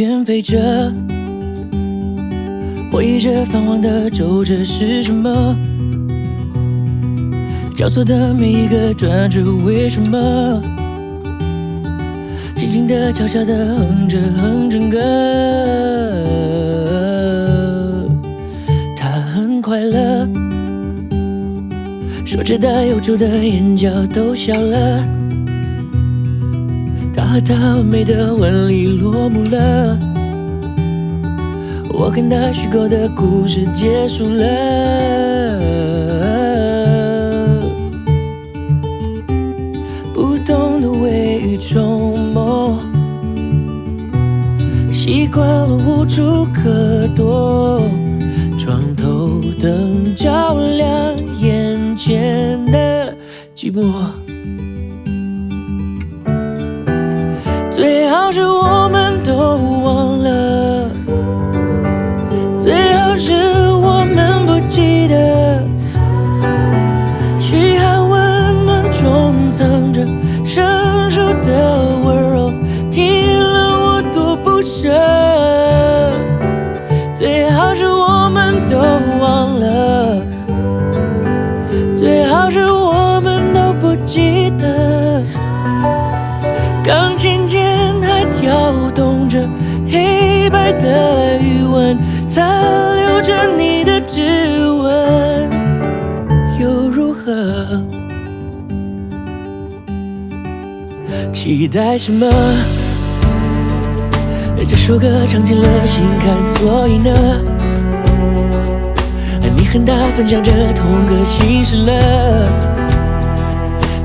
远飞着，回忆着泛黄的皱褶是什么？交错的每一个转折，为什么？轻轻的、悄悄的哼着哼着歌，他很快乐，说着带忧愁的眼角都笑了。和她美的婚礼落幕了，我看他虚构的故事结束了。不懂得未雨绸缪，习惯了无处可躲，床头灯照亮眼前的寂寞。最好是我们都忘了，最好是我们不记得，嘘寒问暖中藏着生疏的温柔，听了我多不舍。最好是我们都忘了，最好是我们都不记得。钢琴键还跳动着黑白的余温，残留着你的指纹，又如何？期待什么？这首歌唱进了心坎，所以呢，你和他分享着同个心事了。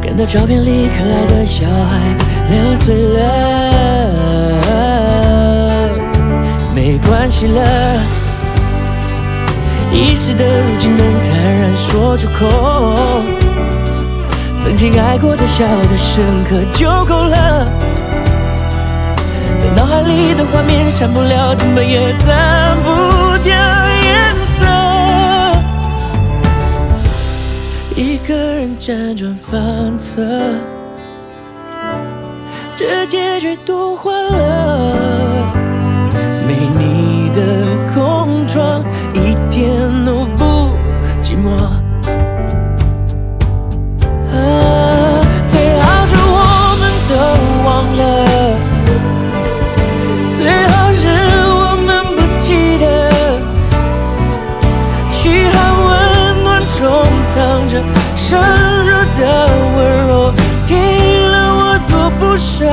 看到照片里可爱的小孩两岁了，没关系了，遗失的如今能坦然说出口，曾经爱过的、笑的深刻就够了。脑海里的画面删不了，怎么也淡不掉颜色。一个人辗转反侧，这结局多欢乐。没你的不舍。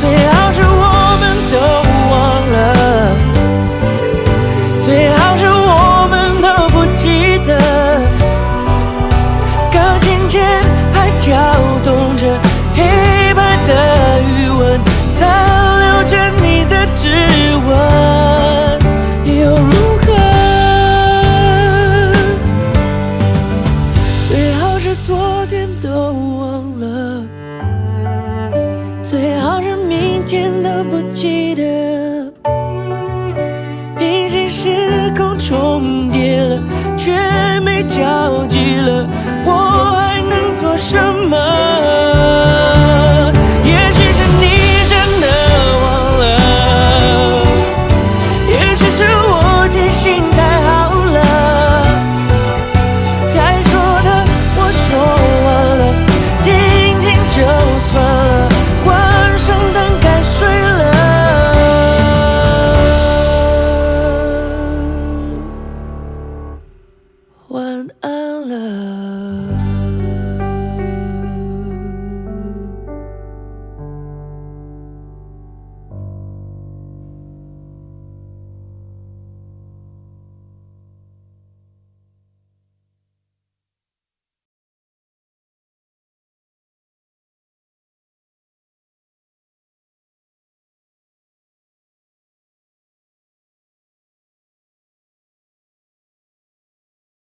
最好是我们都忘了，最好是我们都不记得，钢琴键还跳动着黑白的余温。残留着你的指纹，又如何？最好是昨天都忘了，天都不记得。平行时空重叠了，却没交集了，我还能做什么？